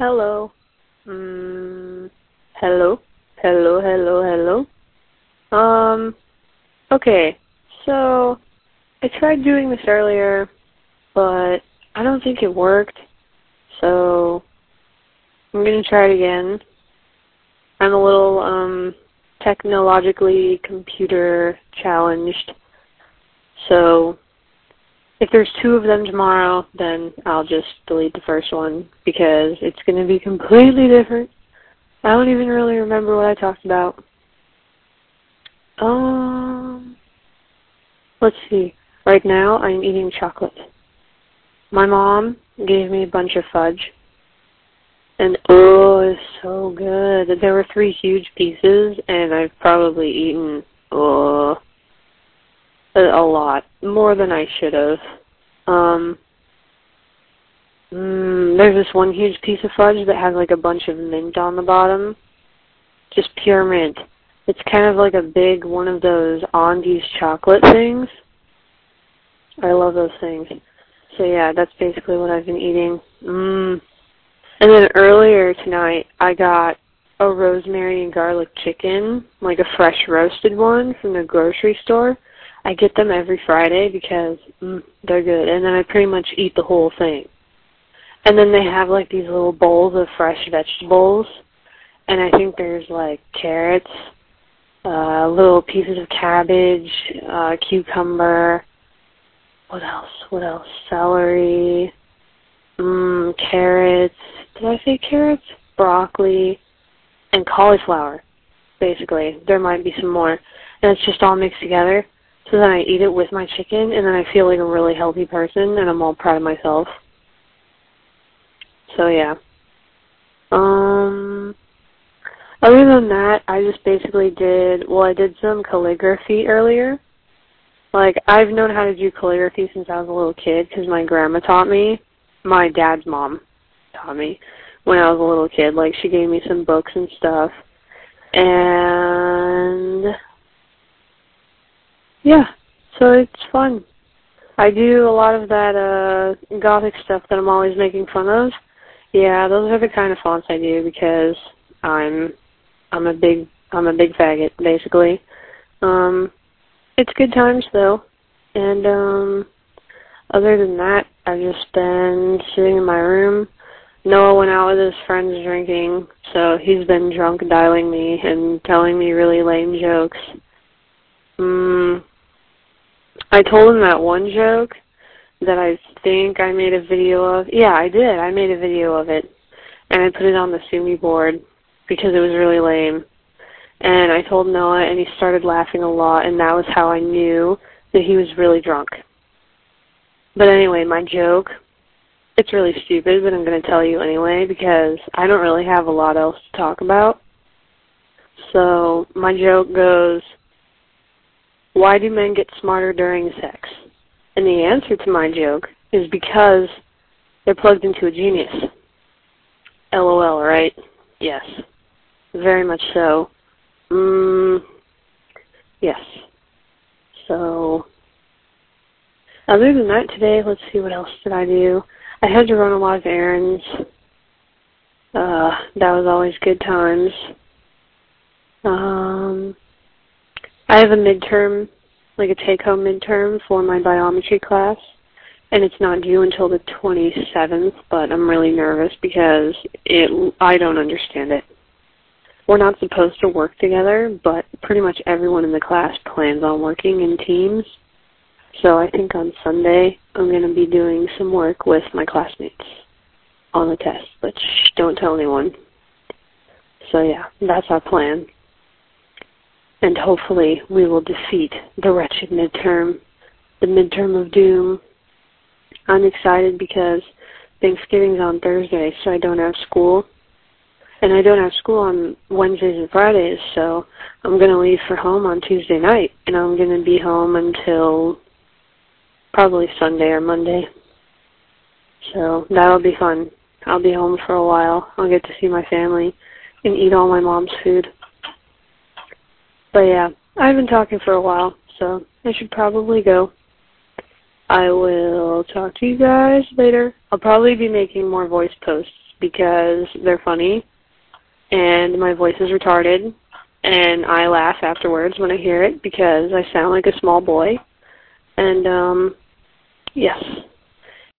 Hello. Mm, hello. Hello, hello, hello. Um, okay. So, I tried doing this earlier, but I don't think it worked. So, I'm going to try it again. I'm a little, um, technologically computer challenged. So, if there's two of them tomorrow, then I'll just delete the first one because it's going to be completely different. I don't even really remember what I talked about. Um, let's see. Right now, I'm eating chocolate. My mom gave me a bunch of fudge. And oh, it's so good. There were three huge pieces, and I've probably eaten, oh, a, lot. More than I should have. Um, mm, there's this one huge piece of fudge that has like a bunch of mint on the bottom. Just pure mint. It's kind of like a big one of those Andes chocolate things. I love those things. So yeah, that's basically what I've been eating. Mmm. And then earlier tonight, I got a rosemary and garlic chicken, like a fresh roasted one from the grocery store. I get them every Friday because mm, they're good, and then I pretty much eat the whole thing. And then they have like these little bowls of fresh vegetables, and I think there's like carrots, uh, little pieces of cabbage, uh, cucumber. What else? What else? Celery, mm, carrots. Did I say carrots? Broccoli, and cauliflower. Basically, there might be some more, and it's just all mixed together. So then I eat it with my chicken, and then I feel like a really healthy person, and I'm all proud of myself. So yeah. Um. Other than that, I just basically did. Well, I did some calligraphy earlier. Like I've known how to do calligraphy since I was a little kid because my grandma taught me. My dad's mom taught me when I was a little kid. Like she gave me some books and stuff. And yeah, so it's fun. I do a lot of that uh gothic stuff that I'm always making fun of. Yeah, those are the kind of fonts I do because I'm I'm a big I'm a big faggot basically. Um it's good times though. And um other than that, I've just been sitting in my room. Noah went out with his friends drinking, so he's been drunk dialing me and telling me really lame jokes. Mm, I told him that one joke that I think I made a video of. Yeah, I did. I made a video of it. And I put it on the Sumi board because it was really lame. And I told Noah and he started laughing a lot and that was how I knew that he was really drunk. But anyway, my joke, it's really stupid, but I'm going to tell you anyway because I don't really have a lot else to talk about. So my joke goes, why do men get smarter during sex? And the answer to my joke is because they're plugged into a genius. LOL, right? Yes. Very much so. Mm, yes. So, other than that today, let's see what else did I do. I had to run a lot of errands. Uh, that was always good times. Um, I have a midterm, like a take-home midterm for my biometry class, and it's not due until the 27th, but I'm really nervous because it I don't understand it. We're not supposed to work together, but pretty much everyone in the class plans on working in teams. So I think on Sunday I'm going to be doing some work with my classmates on the test, but shh, don't tell anyone. So yeah, that's our plan and hopefully we will defeat the wretched midterm, the midterm of doom. I'm excited because Thanksgiving's on Thursday, so I don't have school. And I don't have school on Wednesdays and Fridays, so I'm going to leave for home on Tuesday night, and I'm going to be home until probably Sunday or Monday. So that'll be fun. I'll be home for a while. I'll get to see my family and eat all my mom's food. But yeah, I've been talking for a while, so I should probably go. I will talk to you guys later. I'll probably be making more voice posts because they're funny and my voice is retarded and I laugh afterwards when I hear it because I sound like a small boy. And um yes.